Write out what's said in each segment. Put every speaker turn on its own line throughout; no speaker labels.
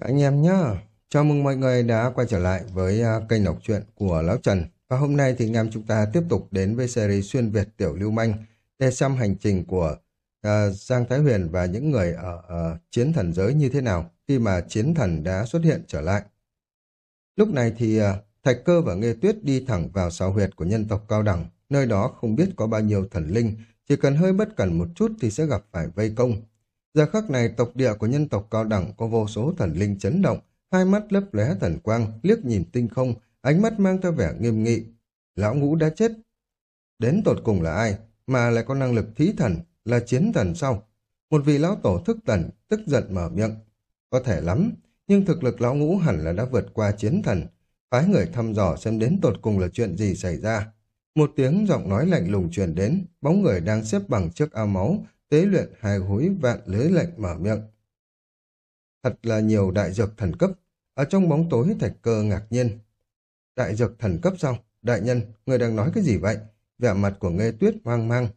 Anh em nhá, chào mừng mọi người đã quay trở lại với à, kênh đọc truyện của Lão Trần. Và hôm nay thì anh em chúng ta tiếp tục đến với series xuyên Việt Tiểu Lưu Manh để xem hành trình của uh, Giang Thái Huyền và những người ở uh, chiến thần giới như thế nào khi mà chiến thần đã xuất hiện trở lại. Lúc này thì uh, Thạch Cơ và Nghe Tuyết đi thẳng vào sao huyệt của nhân tộc cao đẳng, nơi đó không biết có bao nhiêu thần linh, chỉ cần hơi bất cẩn một chút thì sẽ gặp phải vây công. Giờ khắc này tộc địa của nhân tộc cao đẳng có vô số thần linh chấn động, hai mắt lấp lóe thần quang, liếc nhìn tinh không, ánh mắt mang theo vẻ nghiêm nghị. Lão ngũ đã chết. Đến tột cùng là ai, mà lại có năng lực thí thần, là chiến thần sau. Một vị lão tổ thức thần tức giận mở miệng. Có thể lắm, nhưng thực lực lão ngũ hẳn là đã vượt qua chiến thần. Phái người thăm dò xem đến tột cùng là chuyện gì xảy ra. Một tiếng giọng nói lạnh lùng truyền đến, bóng người đang xếp bằng trước ao máu, tế luyện hài hối vạn lưới lệnh mở miệng. Thật là nhiều đại dược thần cấp, ở trong bóng tối thạch cơ ngạc nhiên. Đại dược thần cấp sao? Đại nhân, người đang nói cái gì vậy? Vẻ mặt của nghe tuyết hoang mang.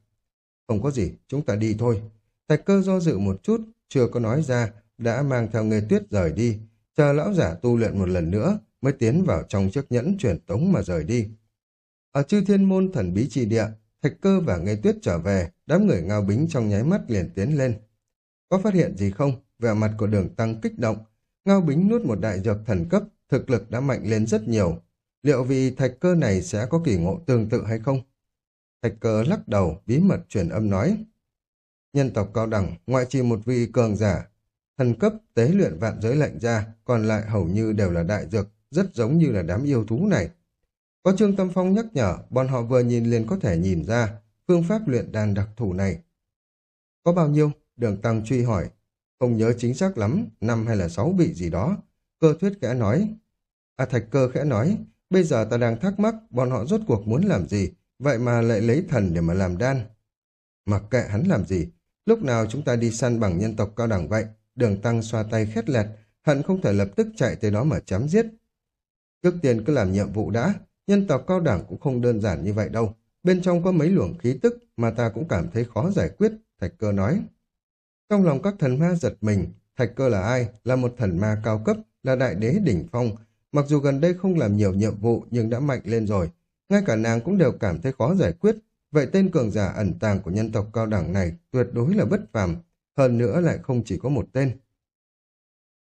Không có gì, chúng ta đi thôi. Thạch cơ do dự một chút, chưa có nói ra, đã mang theo nghe tuyết rời đi, chờ lão giả tu luyện một lần nữa, mới tiến vào trong chiếc nhẫn truyền tống mà rời đi. Ở chư thiên môn thần bí trì địa, Thạch cơ và Ngây Tuyết trở về, đám người ngao bính trong nháy mắt liền tiến lên. Có phát hiện gì không? Vẻ mặt của đường tăng kích động. Ngao bính nuốt một đại dược thần cấp, thực lực đã mạnh lên rất nhiều. Liệu vì thạch cơ này sẽ có kỳ ngộ tương tự hay không? Thạch cơ lắc đầu, bí mật truyền âm nói. Nhân tộc cao đẳng, ngoại trừ một vị cường giả, thần cấp tế luyện vạn giới lệnh ra, còn lại hầu như đều là đại dược, rất giống như là đám yêu thú này. Có Trương Tâm Phong nhắc nhở, bọn họ vừa nhìn liền có thể nhìn ra phương pháp luyện đan đặc thù này. Có bao nhiêu? Đường Tăng truy hỏi. Không nhớ chính xác lắm, năm hay là sáu vị gì đó. Cơ thuyết khẽ nói. À thạch cơ khẽ nói, bây giờ ta đang thắc mắc bọn họ rốt cuộc muốn làm gì, vậy mà lại lấy thần để mà làm đan. Mặc kệ hắn làm gì, lúc nào chúng ta đi săn bằng nhân tộc cao đẳng vậy, đường Tăng xoa tay khét lẹt, hận không thể lập tức chạy tới đó mà chém giết. Trước tiên cứ làm nhiệm vụ đã, nhân tộc cao đẳng cũng không đơn giản như vậy đâu. Bên trong có mấy luồng khí tức mà ta cũng cảm thấy khó giải quyết, Thạch Cơ nói. Trong lòng các thần ma giật mình, Thạch Cơ là ai? Là một thần ma cao cấp, là đại đế đỉnh phong. Mặc dù gần đây không làm nhiều nhiệm vụ nhưng đã mạnh lên rồi. Ngay cả nàng cũng đều cảm thấy khó giải quyết. Vậy tên cường giả ẩn tàng của nhân tộc cao đẳng này tuyệt đối là bất phàm. Hơn nữa lại không chỉ có một tên.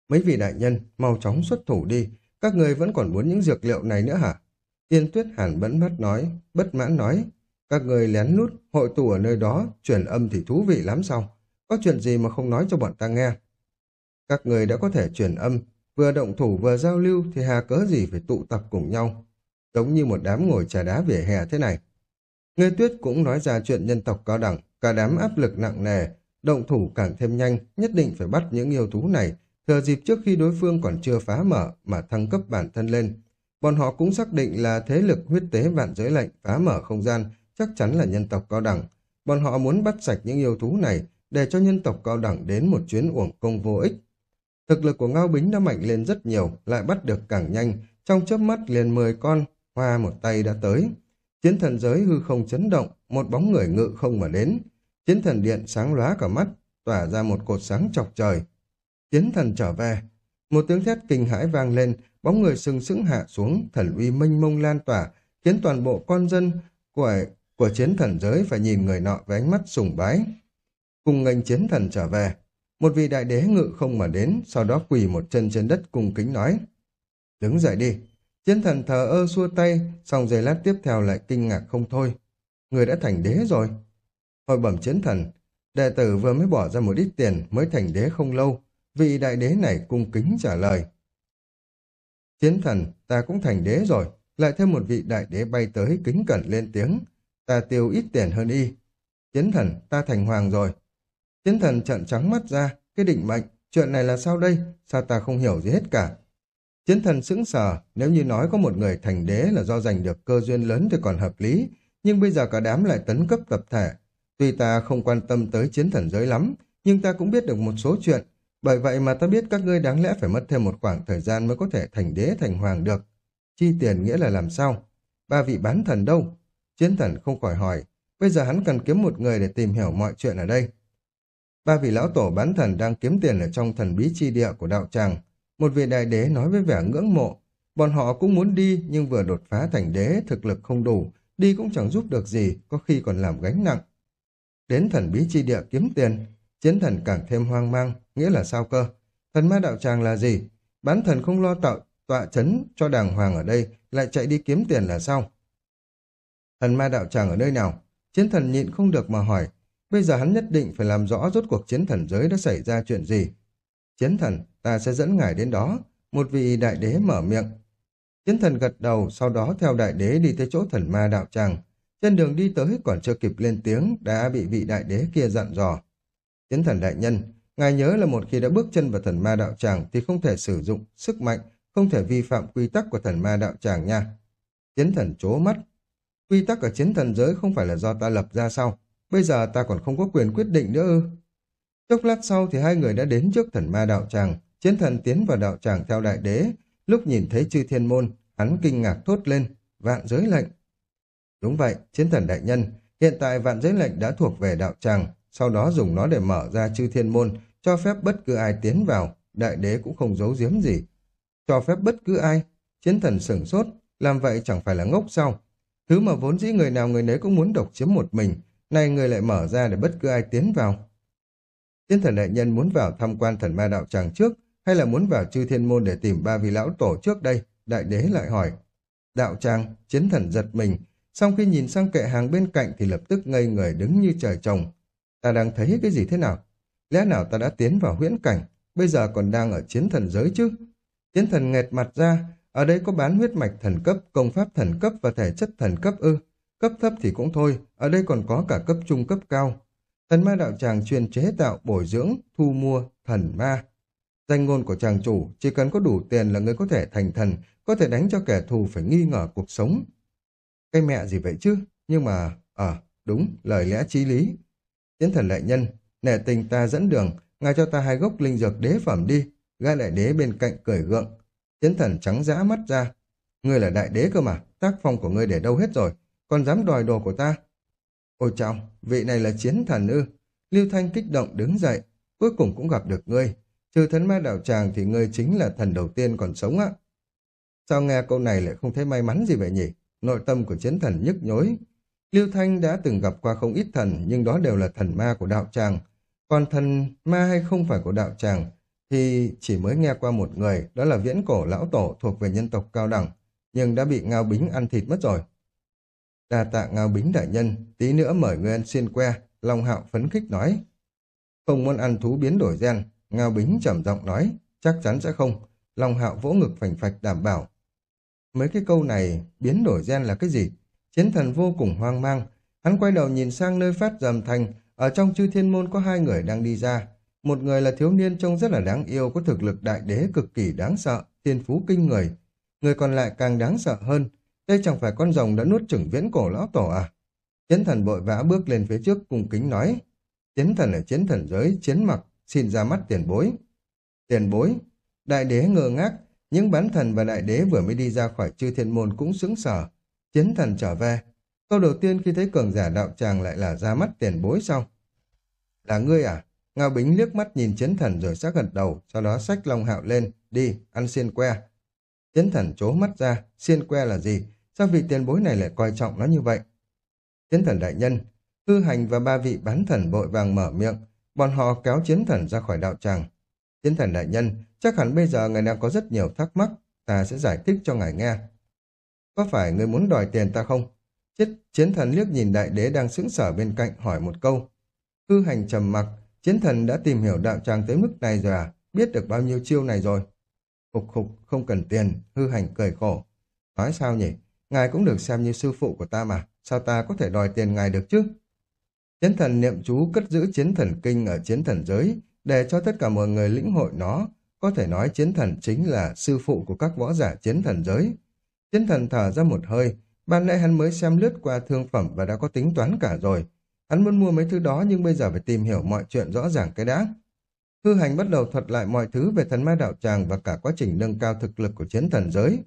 Mấy vị đại nhân, mau chóng xuất thủ đi. Các người vẫn còn muốn những dược liệu này nữa hả? Yên tuyết hàn bẫn mắt nói, bất mãn nói, các người lén lút, hội tụ ở nơi đó, truyền âm thì thú vị lắm sao? Có chuyện gì mà không nói cho bọn ta nghe? Các người đã có thể truyền âm, vừa động thủ vừa giao lưu thì hà cớ gì phải tụ tập cùng nhau, giống như một đám ngồi trà đá vỉa hè thế này. Người tuyết cũng nói ra chuyện nhân tộc cao đẳng, cả đám áp lực nặng nề, động thủ càng thêm nhanh, nhất định phải bắt những yêu thú này, thừa dịp trước khi đối phương còn chưa phá mở mà thăng cấp bản thân lên, Bọn họ cũng xác định là thế lực huyết tế vạn giới lệnh phá mở không gian chắc chắn là nhân tộc cao đẳng. Bọn họ muốn bắt sạch những yêu thú này để cho nhân tộc cao đẳng đến một chuyến uổng công vô ích. Thực lực của Ngao Bính đã mạnh lên rất nhiều, lại bắt được càng nhanh, trong chớp mắt liền 10 con, hoa một tay đã tới. Chiến thần giới hư không chấn động, một bóng người ngự không mà đến. Chiến thần điện sáng lóa cả mắt, tỏa ra một cột sáng chọc trời. Chiến thần trở về. Một tiếng thét kinh hãi vang lên, bóng người sừng sững hạ xuống, thần uy mênh mông lan tỏa, khiến toàn bộ con dân của, của chiến thần giới phải nhìn người nọ với ánh mắt sùng bái. Cùng ngành chiến thần trở về, một vị đại đế ngự không mà đến, sau đó quỳ một chân trên đất cung kính nói. Đứng dậy đi. Chiến thần thờ ơ xua tay, xong giây lát tiếp theo lại kinh ngạc không thôi. Người đã thành đế rồi. Hồi bẩm chiến thần, đệ tử vừa mới bỏ ra một ít tiền mới thành đế không lâu. Vị đại đế này cung kính trả lời. Chiến thần, ta cũng thành đế rồi, lại thêm một vị đại đế bay tới kính cẩn lên tiếng. Ta tiêu ít tiền hơn y. Chiến thần, ta thành hoàng rồi. Chiến thần trận trắng mắt ra, cái định mệnh, chuyện này là sao đây? Sao ta không hiểu gì hết cả? Chiến thần sững sờ, nếu như nói có một người thành đế là do giành được cơ duyên lớn thì còn hợp lý, nhưng bây giờ cả đám lại tấn cấp tập thể. Tuy ta không quan tâm tới chiến thần giới lắm, nhưng ta cũng biết được một số chuyện, bởi vậy mà ta biết các ngươi đáng lẽ phải mất thêm một khoảng thời gian mới có thể thành đế thành hoàng được. Chi tiền nghĩa là làm sao? Ba vị bán thần đâu? Chiến thần không khỏi hỏi. Bây giờ hắn cần kiếm một người để tìm hiểu mọi chuyện ở đây. Ba vị lão tổ bán thần đang kiếm tiền ở trong thần bí chi địa của đạo tràng. Một vị đại đế nói với vẻ ngưỡng mộ. Bọn họ cũng muốn đi nhưng vừa đột phá thành đế thực lực không đủ, đi cũng chẳng giúp được gì, có khi còn làm gánh nặng. Đến thần bí chi địa kiếm tiền, chiến thần càng thêm hoang mang, nghĩa là sao cơ? Thần ma đạo tràng là gì? Bán thần không lo tạo tọa chấn cho đàng hoàng ở đây, lại chạy đi kiếm tiền là sao? Thần ma đạo tràng ở nơi nào? Chiến thần nhịn không được mà hỏi. Bây giờ hắn nhất định phải làm rõ rốt cuộc chiến thần giới đã xảy ra chuyện gì. Chiến thần, ta sẽ dẫn ngài đến đó. Một vị đại đế mở miệng. Chiến thần gật đầu, sau đó theo đại đế đi tới chỗ thần ma đạo tràng. Trên đường đi tới còn chưa kịp lên tiếng, đã bị vị đại đế kia dặn dò. Chiến thần đại nhân, ngài nhớ là một khi đã bước chân vào thần ma đạo tràng thì không thể sử dụng sức mạnh, không thể vi phạm quy tắc của thần ma đạo tràng nha. Chiến thần chố mắt. Quy tắc ở chiến thần giới không phải là do ta lập ra sao? Bây giờ ta còn không có quyền quyết định nữa ư? Chốc lát sau thì hai người đã đến trước thần ma đạo tràng. Chiến thần tiến vào đạo tràng theo đại đế. Lúc nhìn thấy chư thiên môn, hắn kinh ngạc thốt lên. Vạn giới lệnh. Đúng vậy, chiến thần đại nhân. Hiện tại vạn giới lệnh đã thuộc về đạo tràng. Sau đó dùng nó để mở ra chư thiên môn, cho phép bất cứ ai tiến vào. Đại đế cũng không giấu giếm gì. Cho phép bất cứ ai. Chiến thần sửng sốt. Làm vậy chẳng phải là ngốc sao? Thứ mà vốn dĩ người nào người nấy cũng muốn độc chiếm một mình. nay người lại mở ra để bất cứ ai tiến vào. Chiến thần đại nhân muốn vào tham quan thần ma đạo tràng trước hay là muốn vào chư thiên môn để tìm ba vị lão tổ trước đây? Đại đế lại hỏi. Đạo tràng, chiến thần giật mình. Sau khi nhìn sang kệ hàng bên cạnh thì lập tức ngây người đứng như trời trồng. Ta đang thấy cái gì thế nào? Lẽ nào ta đã tiến vào huyễn cảnh, bây giờ còn đang ở chiến thần giới chứ? Chiến thần nghẹt mặt ra, ở đây có bán huyết mạch thần cấp, công pháp thần cấp và thể chất thần cấp ư. Cấp thấp thì cũng thôi, ở đây còn có cả cấp trung cấp cao. Thần ma đạo tràng chuyên chế tạo, bồi dưỡng, thu mua, thần ma. Danh ngôn của chàng chủ, chỉ cần có đủ tiền là người có thể thành thần, có thể đánh cho kẻ thù phải nghi ngờ cuộc sống. Cái mẹ gì vậy chứ? Nhưng mà, ờ, à, đúng, lời lẽ trí lý. Chiến thần đại nhân, nể tình ta dẫn đường, ngài cho ta hai gốc linh dược đế phẩm đi. Gai đại đế bên cạnh cười gượng. Chiến thần trắng dã mắt ra. Ngươi là đại đế cơ mà, tác phong của ngươi để đâu hết rồi, còn dám đòi đồ của ta. Ôi chào, vị này là chiến thần ư. Lưu Thanh kích động đứng dậy, cuối cùng cũng gặp được ngươi. Trừ thần ma đạo tràng thì ngươi chính là thần đầu tiên còn sống á. Sao nghe câu này lại không thấy may mắn gì vậy nhỉ? Nội tâm của chiến thần nhức nhối. Lưu Thanh đã từng gặp qua không ít thần, nhưng đó đều là thần ma của đạo tràng. Còn thần ma hay không phải của đạo tràng, thì chỉ mới nghe qua một người, đó là viễn cổ lão tổ thuộc về nhân tộc cao đẳng, nhưng đã bị Ngao Bính ăn thịt mất rồi. Đa tạ Ngao Bính đại nhân, tí nữa mời người ăn xiên que, Long Hạo phấn khích nói. Không muốn ăn thú biến đổi gen, Ngao Bính trầm giọng nói, chắc chắn sẽ không. Long Hạo vỗ ngực phành phạch đảm bảo. Mấy cái câu này, biến đổi gen là cái gì? Chiến thần vô cùng hoang mang. Hắn quay đầu nhìn sang nơi phát dầm thành, ở trong chư thiên môn có hai người đang đi ra. Một người là thiếu niên trông rất là đáng yêu, có thực lực đại đế cực kỳ đáng sợ, thiên phú kinh người. Người còn lại càng đáng sợ hơn. Đây chẳng phải con rồng đã nuốt chửng viễn cổ lão tổ à? Chiến thần vội vã bước lên phía trước cung kính nói. Chiến thần ở chiến thần giới, chiến mặc, xin ra mắt tiền bối. Tiền bối, đại đế ngơ ngác, những bán thần và đại đế vừa mới đi ra khỏi chư thiên môn cũng sững sờ. Chiến thần trở về. Câu đầu tiên khi thấy cường giả đạo tràng lại là ra mắt tiền bối sau. Là ngươi à? Ngao Bính liếc mắt nhìn chiến thần rồi xác gật đầu, sau đó xách Long Hạo lên, đi, ăn xiên que. Chiến thần chố mắt ra, xiên que là gì? Sao vị tiền bối này lại coi trọng nó như vậy? Chiến thần đại nhân, hư hành và ba vị bán thần vội vàng mở miệng, bọn họ kéo chiến thần ra khỏi đạo tràng. Chiến thần đại nhân, chắc hẳn bây giờ ngài đang có rất nhiều thắc mắc, ta sẽ giải thích cho ngài nghe. Có phải người muốn đòi tiền ta không? Chết chiến thần liếc nhìn đại đế đang sững sở bên cạnh hỏi một câu. Hư hành trầm mặc, chiến thần đã tìm hiểu đạo tràng tới mức này rồi à? Biết được bao nhiêu chiêu này rồi? Khục khục, không cần tiền, hư hành cười khổ. Nói sao nhỉ? Ngài cũng được xem như sư phụ của ta mà, sao ta có thể đòi tiền ngài được chứ? Chiến thần niệm chú cất giữ chiến thần kinh ở chiến thần giới, để cho tất cả mọi người lĩnh hội nó. Có thể nói chiến thần chính là sư phụ của các võ giả chiến thần giới. Chiến thần thở ra một hơi, ban nãy hắn mới xem lướt qua thương phẩm và đã có tính toán cả rồi. Hắn muốn mua mấy thứ đó nhưng bây giờ phải tìm hiểu mọi chuyện rõ ràng cái đã. Hư hành bắt đầu thuật lại mọi thứ về thần ma đạo tràng và cả quá trình nâng cao thực lực của chiến thần giới.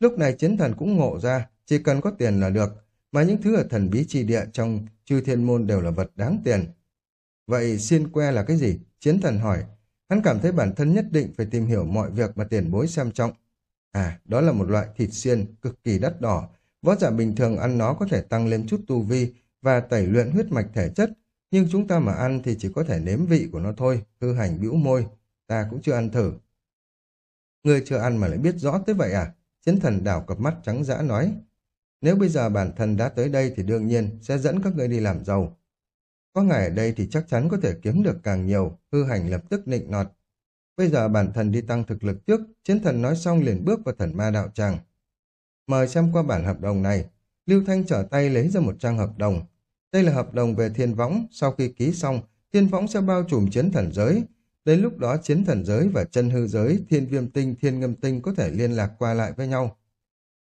Lúc này chiến thần cũng ngộ ra, chỉ cần có tiền là được, mà những thứ ở thần bí chi địa trong chư thiên môn đều là vật đáng tiền. Vậy xiên que là cái gì? Chiến thần hỏi. Hắn cảm thấy bản thân nhất định phải tìm hiểu mọi việc mà tiền bối xem trọng. À, đó là một loại thịt xiên cực kỳ đắt đỏ. Võ giả bình thường ăn nó có thể tăng lên chút tu vi và tẩy luyện huyết mạch thể chất, nhưng chúng ta mà ăn thì chỉ có thể nếm vị của nó thôi, hư hành bĩu môi. Ta cũng chưa ăn thử. Ngươi chưa ăn mà lại biết rõ tới vậy à? Chiến thần đảo cặp mắt trắng dã nói. Nếu bây giờ bản thân đã tới đây thì đương nhiên sẽ dẫn các ngươi đi làm giàu. Có ngài ở đây thì chắc chắn có thể kiếm được càng nhiều, hư hành lập tức nịnh nọt. Bây giờ bản thân đi tăng thực lực trước, chiến thần nói xong liền bước vào thần ma đạo tràng. Mời xem qua bản hợp đồng này. Lưu Thanh trở tay lấy ra một trang hợp đồng. Đây là hợp đồng về thiên võng, sau khi ký xong, thiên võng sẽ bao trùm chiến thần giới. Đến lúc đó chiến thần giới và chân hư giới, thiên viêm tinh, thiên ngâm tinh có thể liên lạc qua lại với nhau.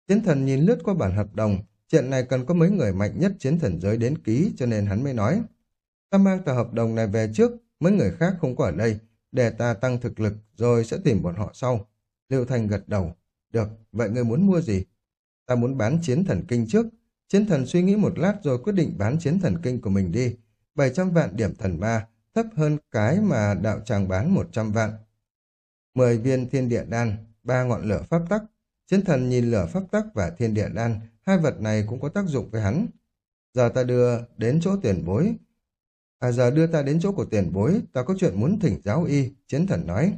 Chiến thần nhìn lướt qua bản hợp đồng, chuyện này cần có mấy người mạnh nhất chiến thần giới đến ký cho nên hắn mới nói. Ta mang tờ hợp đồng này về trước, mấy người khác không có ở đây, để ta tăng thực lực rồi sẽ tìm bọn họ sau. Lưu Thanh gật đầu. Được, vậy ngươi muốn mua gì? Ta muốn bán chiến thần kinh trước. Chiến thần suy nghĩ một lát rồi quyết định bán chiến thần kinh của mình đi. 700 vạn điểm thần ma, thấp hơn cái mà đạo tràng bán 100 vạn. 10 viên thiên địa đan, ba ngọn lửa pháp tắc. Chiến thần nhìn lửa pháp tắc và thiên địa đan, hai vật này cũng có tác dụng với hắn. Giờ ta đưa đến chỗ tiền bối, À giờ đưa ta đến chỗ của tiền bối, ta có chuyện muốn thỉnh giáo y, chiến thần nói.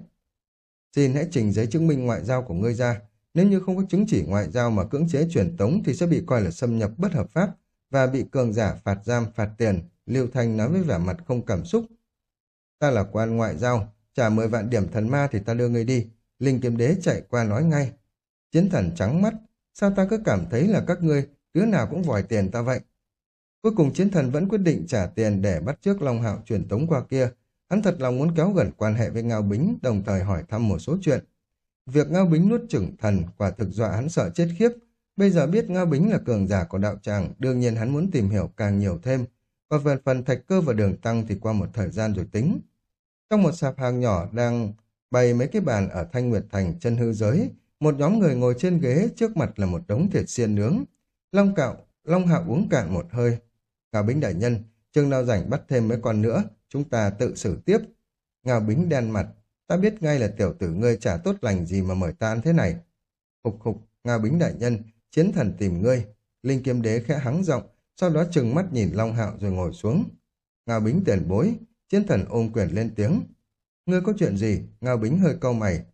Xin hãy trình giấy chứng minh ngoại giao của ngươi ra. Nếu như không có chứng chỉ ngoại giao mà cưỡng chế truyền tống thì sẽ bị coi là xâm nhập bất hợp pháp và bị cường giả phạt giam, phạt tiền. Lưu Thanh nói với vẻ mặt không cảm xúc. Ta là quan ngoại giao, trả 10 vạn điểm thần ma thì ta đưa ngươi đi. Linh kiếm đế chạy qua nói ngay. Chiến thần trắng mắt, sao ta cứ cảm thấy là các ngươi, đứa nào cũng vòi tiền ta vậy. Cuối cùng chiến thần vẫn quyết định trả tiền để bắt trước Long Hạo truyền tống qua kia. Hắn thật lòng muốn kéo gần quan hệ với Ngao Bính, đồng thời hỏi thăm một số chuyện. Việc Ngao Bính nuốt chửng thần quả thực dọa hắn sợ chết khiếp. Bây giờ biết Ngao Bính là cường giả của đạo tràng, đương nhiên hắn muốn tìm hiểu càng nhiều thêm. Và về phần thạch cơ và đường tăng thì qua một thời gian rồi tính. Trong một sạp hàng nhỏ đang bày mấy cái bàn ở Thanh Nguyệt Thành chân hư giới, một nhóm người ngồi trên ghế trước mặt là một đống thịt xiên nướng. Long cạo, Long Hạo uống cạn một hơi, Ngao Bính đại nhân, chừng nào rảnh bắt thêm mấy con nữa, chúng ta tự xử tiếp. Ngao Bính đen mặt, ta biết ngay là tiểu tử ngươi trả tốt lành gì mà mời ta ăn thế này. Hục hục, Ngao Bính đại nhân, chiến thần tìm ngươi. Linh kiếm đế khẽ hắng giọng, sau đó trừng mắt nhìn Long Hạo rồi ngồi xuống. Ngao Bính tiền bối, chiến thần ôm quyền lên tiếng. Ngươi có chuyện gì? Ngao Bính hơi câu mày.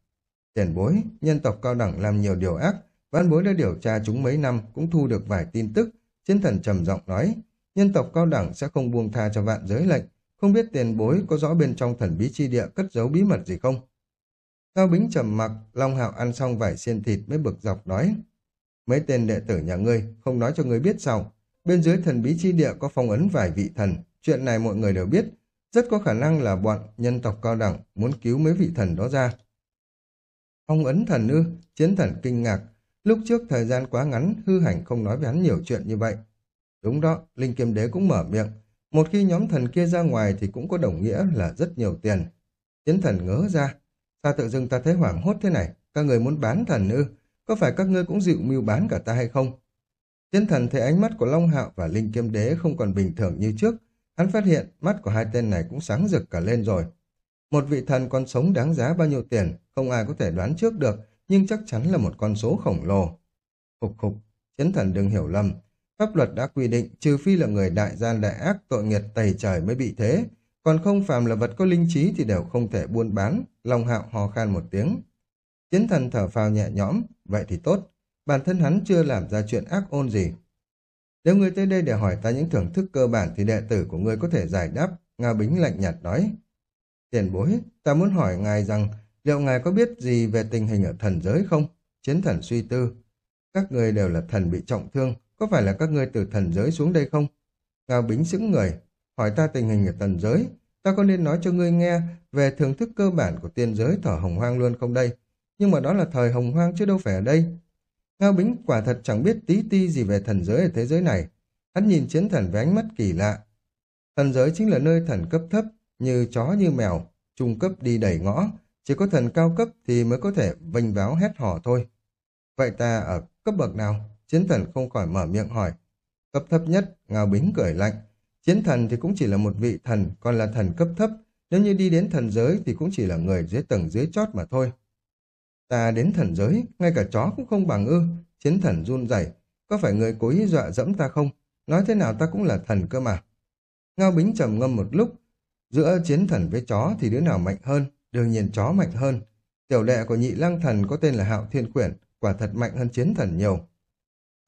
Tiền bối, nhân tộc cao đẳng làm nhiều điều ác, văn bối đã điều tra chúng mấy năm cũng thu được vài tin tức. Chiến thần trầm giọng nói, nhân tộc cao đẳng sẽ không buông tha cho vạn giới lệnh, không biết tiền bối có rõ bên trong thần bí chi địa cất giấu bí mật gì không? Cao Bính trầm mặc, Long Hạo ăn xong vải xiên thịt mới bực dọc nói. Mấy tên đệ tử nhà ngươi, không nói cho ngươi biết sao. Bên dưới thần bí chi địa có phong ấn vài vị thần, chuyện này mọi người đều biết. Rất có khả năng là bọn nhân tộc cao đẳng muốn cứu mấy vị thần đó ra. Phong ấn thần ư, chiến thần kinh ngạc. Lúc trước thời gian quá ngắn, hư hành không nói với hắn nhiều chuyện như vậy. Đúng đó, Linh Kiếm Đế cũng mở miệng. Một khi nhóm thần kia ra ngoài thì cũng có đồng nghĩa là rất nhiều tiền. Chiến thần ngớ ra. Sao tự dưng ta thấy hoảng hốt thế này? Các người muốn bán thần ư? Có phải các ngươi cũng dịu mưu bán cả ta hay không? Chiến thần thấy ánh mắt của Long Hạo và Linh Kiếm Đế không còn bình thường như trước. Hắn phát hiện mắt của hai tên này cũng sáng rực cả lên rồi. Một vị thần còn sống đáng giá bao nhiêu tiền, không ai có thể đoán trước được, nhưng chắc chắn là một con số khổng lồ. Khục khục, chiến thần đừng hiểu lầm, Pháp luật đã quy định trừ phi là người đại gian đại ác tội nghiệt tày trời mới bị thế, còn không phàm là vật có linh trí thì đều không thể buôn bán, Long Hạo hò khan một tiếng. Chiến thần thở phào nhẹ nhõm, vậy thì tốt, bản thân hắn chưa làm ra chuyện ác ôn gì. Nếu ngươi tới đây để hỏi ta những thưởng thức cơ bản thì đệ tử của ngươi có thể giải đáp, Nga Bính lạnh nhạt nói. Tiền bối, ta muốn hỏi ngài rằng liệu ngài có biết gì về tình hình ở thần giới không? Chiến thần suy tư. Các người đều là thần bị trọng thương, có phải là các ngươi từ thần giới xuống đây không? Ngao Bính sững người, hỏi ta tình hình ở thần giới, ta có nên nói cho ngươi nghe về thưởng thức cơ bản của tiên giới thở hồng hoang luôn không đây? Nhưng mà đó là thời hồng hoang chứ đâu phải ở đây. Ngao Bính quả thật chẳng biết tí ti gì về thần giới ở thế giới này. Hắn nhìn chiến thần với ánh mắt kỳ lạ. Thần giới chính là nơi thần cấp thấp, như chó như mèo, trung cấp đi đẩy ngõ. Chỉ có thần cao cấp thì mới có thể vinh váo hét hò thôi. Vậy ta ở cấp bậc nào? Chiến thần không khỏi mở miệng hỏi. Cấp thấp nhất, Ngao Bính cười lạnh. Chiến thần thì cũng chỉ là một vị thần, còn là thần cấp thấp. Nếu như đi đến thần giới thì cũng chỉ là người dưới tầng dưới chót mà thôi. Ta đến thần giới, ngay cả chó cũng không bằng ư. Chiến thần run rẩy Có phải người cố ý dọa dẫm ta không? Nói thế nào ta cũng là thần cơ mà. Ngao Bính trầm ngâm một lúc. Giữa chiến thần với chó thì đứa nào mạnh hơn? Đương nhiên chó mạnh hơn. Tiểu đệ của nhị lang thần có tên là Hạo Thiên Quyển, quả thật mạnh hơn chiến thần nhiều.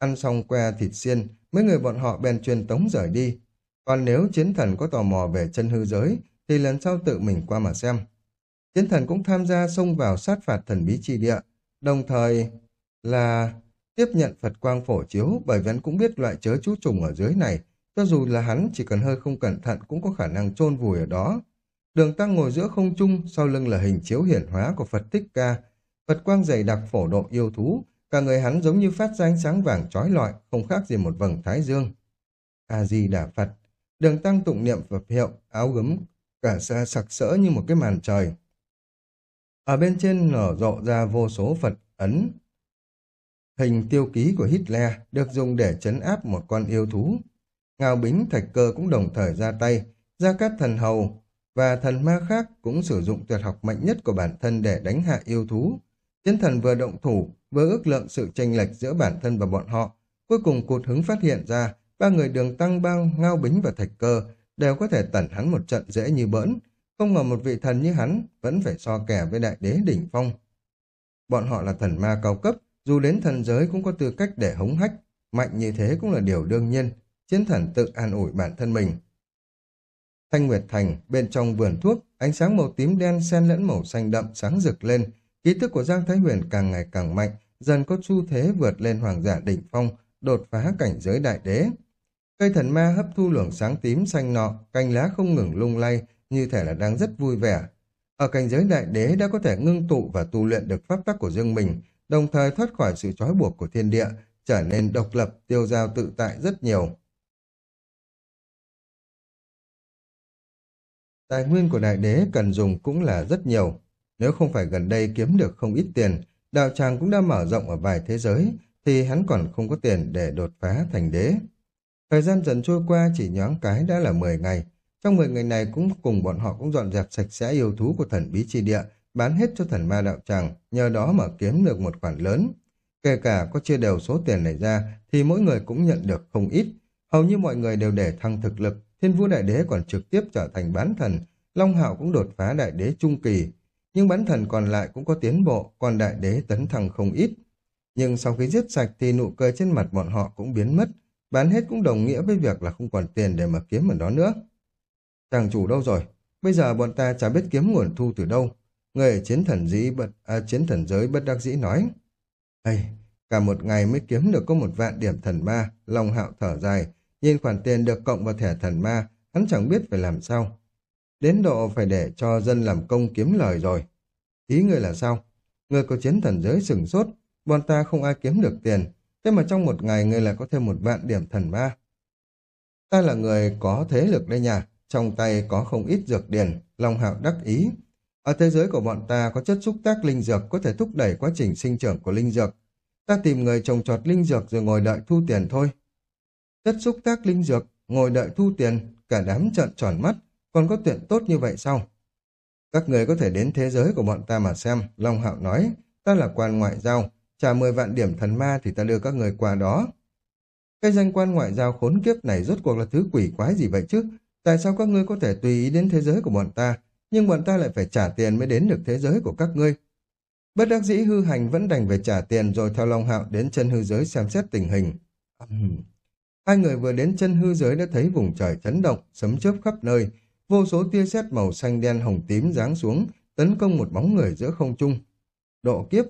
Ăn xong que thịt xiên, mấy người bọn họ bèn truyền tống rời đi. Còn nếu chiến thần có tò mò về chân hư giới, thì lần sau tự mình qua mà xem. Chiến thần cũng tham gia xông vào sát phạt thần bí chi địa, đồng thời là tiếp nhận Phật quang phổ chiếu bởi vì hắn cũng biết loại chớ chú trùng ở dưới này, cho dù là hắn chỉ cần hơi không cẩn thận cũng có khả năng chôn vùi ở đó. Đường tăng ngồi giữa không trung, sau lưng là hình chiếu hiển hóa của Phật Thích Ca. Phật quang dày đặc phổ độ yêu thú, cả người hắn giống như phát ra ánh sáng vàng trói lọi, không khác gì một vầng thái dương. A-di-đà Phật, đường tăng tụng niệm Phật hiệu, áo gấm, cả xa sặc sỡ như một cái màn trời. Ở bên trên nở rộ ra vô số Phật ấn. Hình tiêu ký của Hitler được dùng để chấn áp một con yêu thú. Ngao Bính Thạch Cơ cũng đồng thời ra tay, Gia Cát Thần Hầu và thần ma khác cũng sử dụng tuyệt học mạnh nhất của bản thân để đánh hạ yêu thú. Chiến thần vừa động thủ, vừa ước lượng sự tranh lệch giữa bản thân và bọn họ. Cuối cùng cụt hứng phát hiện ra, ba người đường tăng bao, ngao bính và thạch cơ đều có thể tẩn hắn một trận dễ như bỡn. Không ngờ một vị thần như hắn vẫn phải so kẻ với đại đế đỉnh phong. Bọn họ là thần ma cao cấp, dù đến thần giới cũng có tư cách để hống hách. Mạnh như thế cũng là điều đương nhiên. Chiến thần tự an ủi bản thân mình. Thanh Nguyệt Thành, bên trong vườn thuốc, ánh sáng màu tím đen xen lẫn màu xanh đậm sáng rực lên. Ký thức của Giang Thái Huyền càng ngày càng mạnh, dần có xu thế vượt lên hoàng giả đỉnh phong, đột phá cảnh giới đại đế. Cây thần ma hấp thu luồng sáng tím xanh nọ, cành lá không ngừng lung lay, như thể là đang rất vui vẻ. Ở cảnh giới đại đế đã có thể ngưng tụ và tu luyện được pháp tắc của riêng mình, đồng thời thoát khỏi sự trói buộc của thiên địa, trở nên độc lập, tiêu dao tự tại rất nhiều. Tài nguyên của đại đế cần dùng cũng là rất nhiều. Nếu không phải gần đây kiếm được không ít tiền, đạo tràng cũng đã mở rộng ở vài thế giới, thì hắn còn không có tiền để đột phá thành đế. Thời gian dần trôi qua chỉ nhoáng cái đã là 10 ngày. Trong 10 ngày này cũng cùng bọn họ cũng dọn dẹp sạch sẽ yêu thú của thần bí chi địa, bán hết cho thần ma đạo tràng, nhờ đó mà kiếm được một khoản lớn. Kể cả có chia đều số tiền này ra thì mỗi người cũng nhận được không ít. Hầu như mọi người đều để thăng thực lực, Thiên Vũ Đại Đế còn trực tiếp trở thành bán thần, Long Hạo cũng đột phá Đại Đế trung kỳ, nhưng bán thần còn lại cũng có tiến bộ, còn Đại Đế tấn thăng không ít. Nhưng sau khi giết sạch thì nụ cười trên mặt bọn họ cũng biến mất, bán hết cũng đồng nghĩa với việc là không còn tiền để mà kiếm ở đó nữa. Chàng chủ đâu rồi? Bây giờ bọn ta chả biết kiếm nguồn thu từ đâu. Người chiến thần dĩ bật, à, chiến thần giới bất đắc dĩ nói. Ây, cả một ngày mới kiếm được có một vạn điểm thần ma, lòng Hạo thở dài, Nhìn khoản tiền được cộng vào thẻ thần ma, hắn chẳng biết phải làm sao. Đến độ phải để cho dân làm công kiếm lời rồi. Ý người là sao? Người có chiến thần giới sừng sốt, bọn ta không ai kiếm được tiền, thế mà trong một ngày người lại có thêm một vạn điểm thần ma. Ta là người có thế lực đây nhà, trong tay có không ít dược điển, Long Hạo đắc ý. Ở thế giới của bọn ta có chất xúc tác linh dược có thể thúc đẩy quá trình sinh trưởng của linh dược. Ta tìm người trồng trọt linh dược rồi ngồi đợi thu tiền thôi. Chất xúc tác linh dược, ngồi đợi thu tiền, cả đám trợn tròn mắt, còn có chuyện tốt như vậy sao? Các người có thể đến thế giới của bọn ta mà xem, Long Hạo nói, ta là quan ngoại giao, trả 10 vạn điểm thần ma thì ta đưa các người qua đó. Cái danh quan ngoại giao khốn kiếp này rốt cuộc là thứ quỷ quái gì vậy chứ? Tại sao các ngươi có thể tùy ý đến thế giới của bọn ta, nhưng bọn ta lại phải trả tiền mới đến được thế giới của các ngươi? Bất đắc dĩ hư hành vẫn đành phải trả tiền rồi theo Long Hạo đến chân hư giới xem xét tình hình. Hai người vừa đến chân hư giới đã thấy vùng trời chấn động, sấm chớp khắp nơi, vô số tia sét màu xanh đen hồng tím giáng xuống, tấn công một bóng người giữa không trung. Độ kiếp,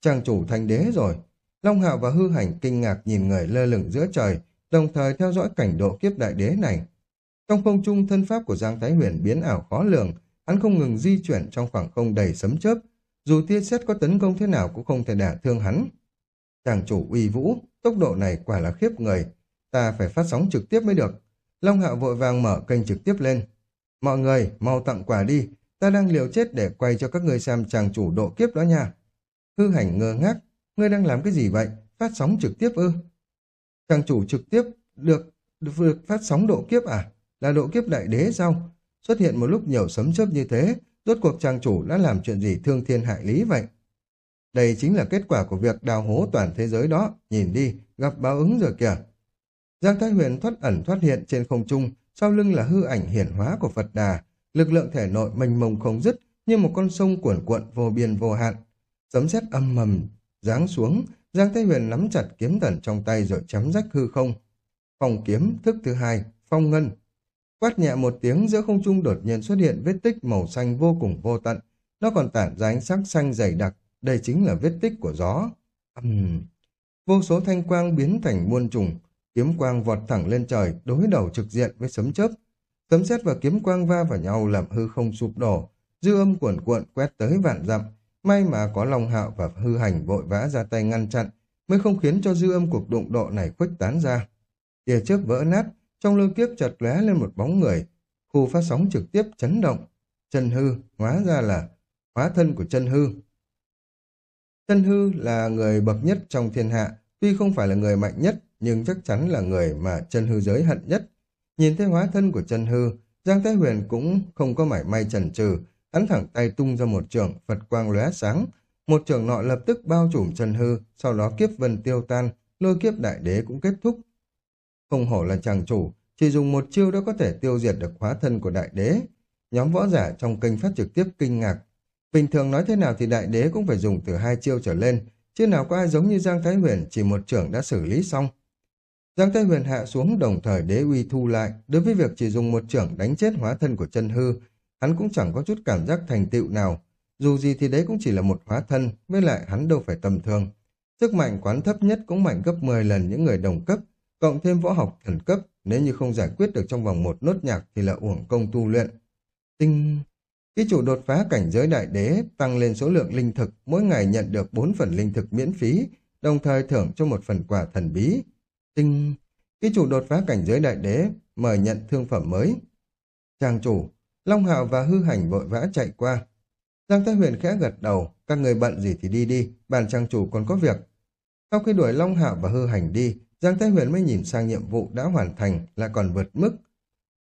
chàng chủ thành đế rồi. Long Hạo và Hư Hành kinh ngạc nhìn người lơ lửng giữa trời, đồng thời theo dõi cảnh độ kiếp đại đế này. Trong không trung thân pháp của Giang Thái Huyền biến ảo khó lường, hắn không ngừng di chuyển trong khoảng không đầy sấm chớp, dù tia sét có tấn công thế nào cũng không thể đả thương hắn. Chàng chủ uy vũ, tốc độ này quả là khiếp người, ta phải phát sóng trực tiếp mới được. Long Hạo vội vàng mở kênh trực tiếp lên. Mọi người, mau tặng quà đi, ta đang liều chết để quay cho các ngươi xem chàng chủ độ kiếp đó nha. Hư hành ngơ ngác, ngươi đang làm cái gì vậy? Phát sóng trực tiếp ư? Chàng chủ trực tiếp được, được phát sóng độ kiếp à? Là độ kiếp đại đế sao? xuất hiện một lúc nhiều sấm chớp như thế, rốt cuộc trang chủ đã làm chuyện gì thương thiên hại lý vậy? Đây chính là kết quả của việc đào hố toàn thế giới đó, nhìn đi, gặp báo ứng rồi kìa. Giang Thái Huyền thoát ẩn thoát hiện trên không trung, sau lưng là hư ảnh hiển hóa của Phật Đà, lực lượng thể nội mênh mông không dứt, như một con sông cuồn cuộn vô biên vô hạn. Sấm sét âm mầm, giáng xuống, Giang Thái Huyền nắm chặt kiếm thần trong tay rồi chấm rách hư không. Phòng kiếm thức thứ hai, phong ngân. Quát nhẹ một tiếng giữa không trung đột nhiên xuất hiện vết tích màu xanh vô cùng vô tận. Nó còn tản ra ánh sáng xanh dày đặc, đây chính là vết tích của gió. Uhm. Vô số thanh quang biến thành muôn trùng, kiếm quang vọt thẳng lên trời, đối đầu trực diện với sấm chớp. Sấm sét và kiếm quang va vào nhau làm hư không sụp đổ, dư âm cuộn cuộn quét tới vạn dặm. May mà có Long Hạo và hư hành vội vã ra tay ngăn chặn, mới không khiến cho dư âm cuộc đụng độ này khuếch tán ra. Tia chớp vỡ nát, trong lôi kiếp chợt lóe lên một bóng người, khu phát sóng trực tiếp chấn động. Chân hư, hóa ra là hóa thân của chân hư. Chân hư là người bậc nhất trong thiên hạ, tuy không phải là người mạnh nhất, nhưng chắc chắn là người mà chân hư giới hận nhất. Nhìn thấy hóa thân của chân hư, Giang Thái Huyền cũng không có mảy may chần chừ, hắn thẳng tay tung ra một trường, Phật quang lóe sáng. Một trường nọ lập tức bao trùm chân hư, sau đó kiếp vân tiêu tan, lôi kiếp đại đế cũng kết thúc. Không hổ là chàng chủ, chỉ dùng một chiêu đã có thể tiêu diệt được hóa thân của đại đế. Nhóm võ giả trong kênh phát trực tiếp kinh ngạc. Bình thường nói thế nào thì đại đế cũng phải dùng từ hai chiêu trở lên, chứ nào có ai giống như Giang Thái Huyền chỉ một trưởng đã xử lý xong. Giang Thái Huyền hạ xuống đồng thời đế uy thu lại, đối với việc chỉ dùng một trưởng đánh chết hóa thân của chân hư, hắn cũng chẳng có chút cảm giác thành tựu nào. Dù gì thì đấy cũng chỉ là một hóa thân, với lại hắn đâu phải tầm thường. Sức mạnh quán thấp nhất cũng mạnh gấp 10 lần những người đồng cấp, cộng thêm võ học thần cấp, nếu như không giải quyết được trong vòng một nốt nhạc thì là uổng công tu luyện. Tinh... Ký chủ đột phá cảnh giới đại đế tăng lên số lượng linh thực, mỗi ngày nhận được 4 phần linh thực miễn phí, đồng thời thưởng cho một phần quà thần bí. Tinh... Ký chủ đột phá cảnh giới đại đế, mời nhận thương phẩm mới. Trang chủ, Long Hạo và Hư Hành vội vã chạy qua. Giang Thái Huyền khẽ gật đầu, các người bận gì thì đi đi, bàn trang chủ còn có việc. Sau khi đuổi Long Hạo và Hư Hành đi, Giang Thái Huyền mới nhìn sang nhiệm vụ đã hoàn thành lại còn vượt mức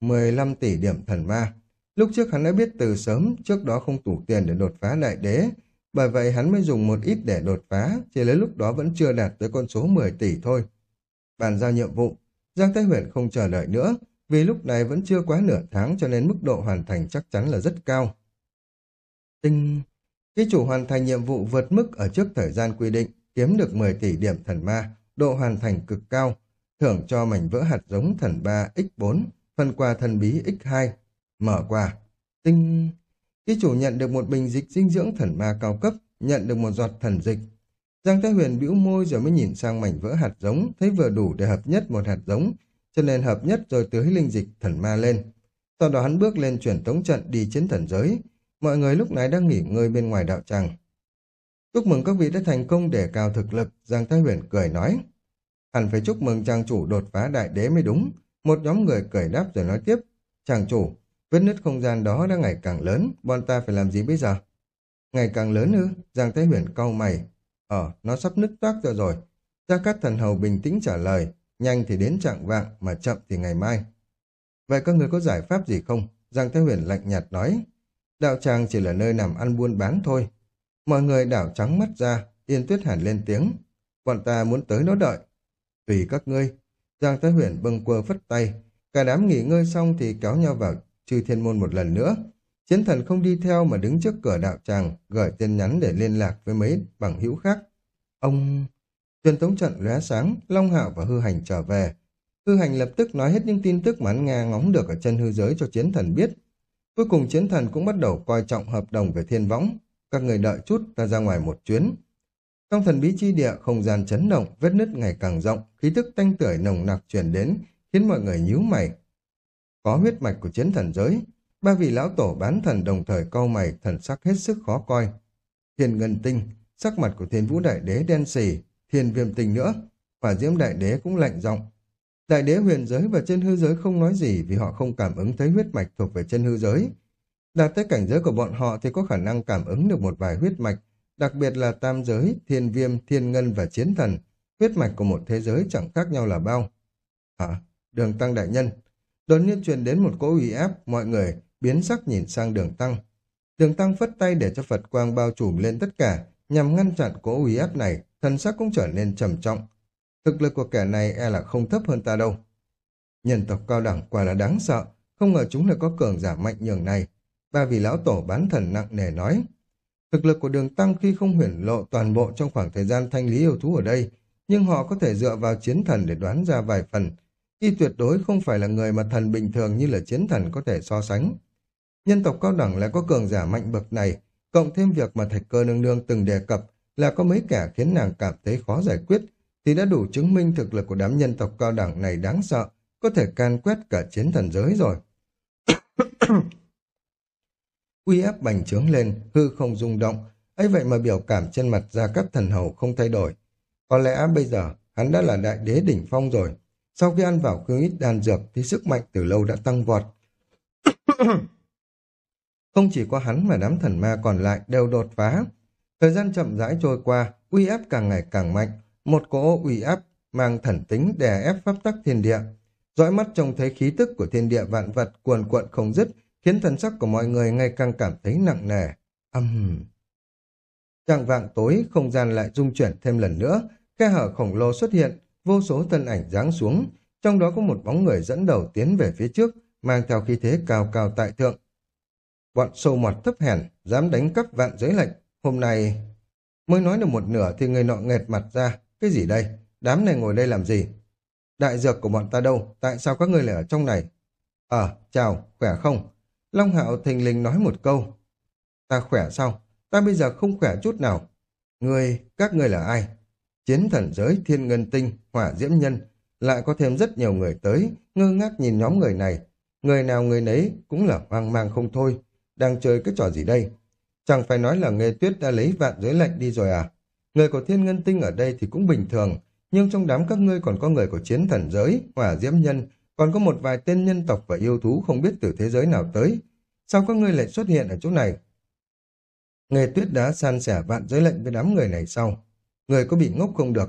15 tỷ điểm thần ma. Lúc trước hắn đã biết từ sớm, trước đó không đủ tiền để đột phá đại đế, bởi vậy hắn mới dùng một ít để đột phá, chỉ lấy lúc đó vẫn chưa đạt tới con số 10 tỷ thôi. Bàn giao nhiệm vụ, Giang Thái Huyền không chờ đợi nữa, vì lúc này vẫn chưa quá nửa tháng cho nên mức độ hoàn thành chắc chắn là rất cao. Tinh... Khi chủ hoàn thành nhiệm vụ vượt mức ở trước thời gian quy định, kiếm được 10 tỷ điểm thần ma, độ hoàn thành cực cao, thưởng cho mảnh vỡ hạt giống thần 3 X4, phần quà thần bí X2, mở quà. Tinh... Khi chủ nhận được một bình dịch dinh dưỡng thần ma cao cấp, nhận được một giọt thần dịch. Giang Thái Huyền bĩu môi rồi mới nhìn sang mảnh vỡ hạt giống, thấy vừa đủ để hợp nhất một hạt giống, cho nên hợp nhất rồi tưới linh dịch thần ma lên. Sau đó hắn bước lên chuyển tống trận đi chiến thần giới. Mọi người lúc này đang nghỉ ngơi bên ngoài đạo tràng. Chúc mừng các vị đã thành công để cao thực lực, Giang Thái Huyền cười nói. Hẳn phải chúc mừng trang chủ đột phá đại đế mới đúng. Một nhóm người cười đáp rồi nói tiếp. Chàng chủ, vết nứt không gian đó đã ngày càng lớn, bọn ta phải làm gì bây giờ? Ngày càng lớn ư? Giang Thái Huyền cau mày. Ờ, nó sắp nứt toác ra rồi. Gia Cát Thần Hầu bình tĩnh trả lời. Nhanh thì đến trạng vạng, mà chậm thì ngày mai. Vậy các người có giải pháp gì không? Giang Thái Huyền lạnh nhạt nói. Đạo tràng chỉ là nơi nằm ăn buôn bán thôi. Mọi người đảo trắng mắt ra, Yên Tuyết Hàn lên tiếng. Bọn ta muốn tới nó đợi. Tùy các ngươi. Giang Thái Huyền bâng quơ phất tay. Cả đám nghỉ ngơi xong thì kéo nhau vào trừ thiên môn một lần nữa. Chiến thần không đi theo mà đứng trước cửa đạo tràng, gửi tin nhắn để liên lạc với mấy bằng hữu khác. Ông... Truyền tống trận lóe sáng, Long Hạo và Hư Hành trở về. Hư Hành lập tức nói hết những tin tức mà hắn nghe ngóng được ở chân hư giới cho chiến thần biết. Cuối cùng chiến thần cũng bắt đầu coi trọng hợp đồng về thiên võng. Các người đợi chút, ta ra ngoài một chuyến. Trong thần bí chi địa, không gian chấn động, vết nứt ngày càng rộng, khí tức tanh tưởi nồng nặc truyền đến, khiến mọi người nhíu mày. Có huyết mạch của chiến thần giới, ba vị lão tổ bán thần đồng thời cau mày, thần sắc hết sức khó coi. Thiên ngân tinh, sắc mặt của thiên vũ đại đế đen xì, thiên viêm tinh nữa, và diễm đại đế cũng lạnh giọng. Đại đế huyền giới và chân hư giới không nói gì vì họ không cảm ứng thấy huyết mạch thuộc về chân hư giới. Đạt tới cảnh giới của bọn họ thì có khả năng cảm ứng được một vài huyết mạch, đặc biệt là tam giới, thiên viêm, thiên ngân và chiến thần. Huyết mạch của một thế giới chẳng khác nhau là bao. Hả? Đường tăng đại nhân. Đột nhiên truyền đến một cỗ uy áp, mọi người biến sắc nhìn sang đường tăng. Đường tăng phất tay để cho Phật quang bao trùm lên tất cả, nhằm ngăn chặn cỗ uy áp này, thần sắc cũng trở nên trầm trọng. Thực lực của kẻ này e là không thấp hơn ta đâu. Nhân tộc cao đẳng quả là đáng sợ, không ngờ chúng lại có cường giả mạnh nhường này. Ba vị lão tổ bán thần nặng nề nói. Thực lực của đường tăng khi không hiển lộ toàn bộ trong khoảng thời gian thanh lý yêu thú ở đây, nhưng họ có thể dựa vào chiến thần để đoán ra vài phần. Y tuyệt đối không phải là người mà thần bình thường như là chiến thần có thể so sánh. Nhân tộc cao đẳng lại có cường giả mạnh bậc này, cộng thêm việc mà thạch cơ nương nương từng đề cập là có mấy kẻ khiến nàng cảm thấy khó giải quyết, thì đã đủ chứng minh thực lực của đám nhân tộc cao đẳng này đáng sợ, có thể can quét cả chiến thần giới rồi. Uy áp bành trướng lên, hư không rung động, ấy vậy mà biểu cảm trên mặt gia cát thần hầu không thay đổi. Có lẽ bây giờ hắn đã là đại đế đỉnh phong rồi. Sau khi ăn vào không ít đan dược thì sức mạnh từ lâu đã tăng vọt. không chỉ có hắn mà đám thần ma còn lại đều đột phá. Thời gian chậm rãi trôi qua, uy áp càng ngày càng mạnh. Một cỗ uy áp mang thần tính đè ép pháp tắc thiên địa. Dõi mắt trông thấy khí tức của thiên địa vạn vật cuồn cuộn không dứt, khiến thần sắc của mọi người ngày càng cảm thấy nặng nề. Âm... Uhm. Trạng vạng tối, không gian lại rung chuyển thêm lần nữa, khe hở khổng lồ xuất hiện, vô số thân ảnh giáng xuống, trong đó có một bóng người dẫn đầu tiến về phía trước, mang theo khí thế cao cao tại thượng. Bọn sâu mọt thấp hèn, dám đánh cắp vạn giới lệnh, hôm nay... Mới nói được một nửa thì người nọ nghẹt mặt ra, cái gì đây? Đám này ngồi đây làm gì? Đại dược của bọn ta đâu? Tại sao các ngươi lại ở trong này? Ờ, chào, khỏe không? Long Hạo thình lình nói một câu. Ta khỏe sao? Ta bây giờ không khỏe chút nào. Ngươi, các ngươi là ai? Chiến thần giới thiên ngân tinh, hỏa diễm nhân. Lại có thêm rất nhiều người tới, ngơ ngác nhìn nhóm người này. Người nào người nấy cũng là hoang mang không thôi. Đang chơi cái trò gì đây? Chẳng phải nói là nghề tuyết đã lấy vạn giới lệnh đi rồi à? Người của thiên ngân tinh ở đây thì cũng bình thường, nhưng trong đám các ngươi còn có người của chiến thần giới, hỏa diễm nhân, còn có một vài tên nhân tộc và yêu thú không biết từ thế giới nào tới. Sao các ngươi lại xuất hiện ở chỗ này? Nghề tuyết đã san sẻ vạn giới lệnh với đám người này sau. Người có bị ngốc không được.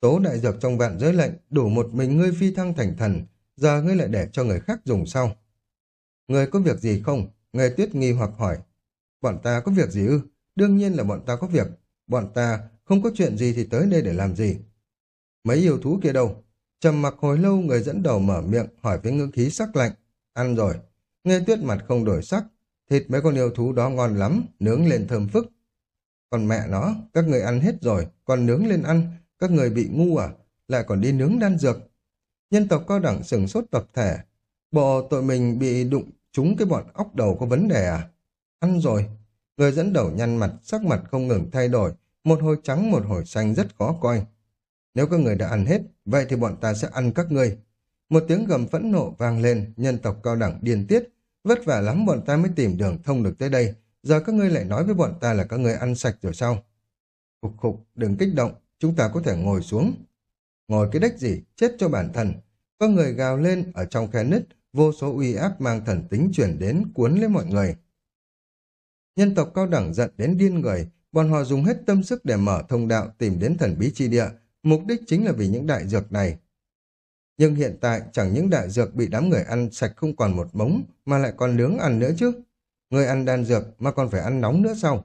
Tố đại dược trong vạn giới lệnh đủ một mình ngươi phi thăng thành thần, giờ ngươi lại để cho người khác dùng sau. Người có việc gì không? Nghe tuyết nghi hoặc hỏi. Bọn ta có việc gì ư? Đương nhiên là bọn ta có việc. Bọn ta không có chuyện gì thì tới đây để làm gì. Mấy yêu thú kia đâu? Trầm mặc hồi lâu người dẫn đầu mở miệng hỏi với ngữ khí sắc lạnh. Ăn rồi. Nghe tuyết mặt không đổi sắc. Thịt mấy con yêu thú đó ngon lắm, nướng lên thơm phức. Còn mẹ nó, các người ăn hết rồi, còn nướng lên ăn, các người bị ngu à? Lại còn đi nướng đan dược. Nhân tộc cao đẳng sừng sốt tập thể. Bộ tội mình bị đụng chúng cái bọn óc đầu có vấn đề à? Ăn rồi. Người dẫn đầu nhăn mặt, sắc mặt không ngừng thay đổi, một hồi trắng một hồi xanh rất khó coi. Nếu các người đã ăn hết, vậy thì bọn ta sẽ ăn các ngươi. Một tiếng gầm phẫn nộ vang lên, nhân tộc cao đẳng điên tiết. Vất vả lắm bọn ta mới tìm đường thông được tới đây. Giờ các ngươi lại nói với bọn ta là các ngươi ăn sạch rồi sao? Khục khục, đừng kích động, chúng ta có thể ngồi xuống. Ngồi cái đếch gì, chết cho bản thân. Có người gào lên ở trong khe nứt, vô số uy áp mang thần tính chuyển đến cuốn lấy mọi người. Nhân tộc cao đẳng giận đến điên người, bọn họ dùng hết tâm sức để mở thông đạo tìm đến thần bí chi địa, mục đích chính là vì những đại dược này. Nhưng hiện tại chẳng những đại dược bị đám người ăn sạch không còn một mống, mà lại còn nướng ăn nữa chứ. Người ăn đan dược mà còn phải ăn nóng nữa sao?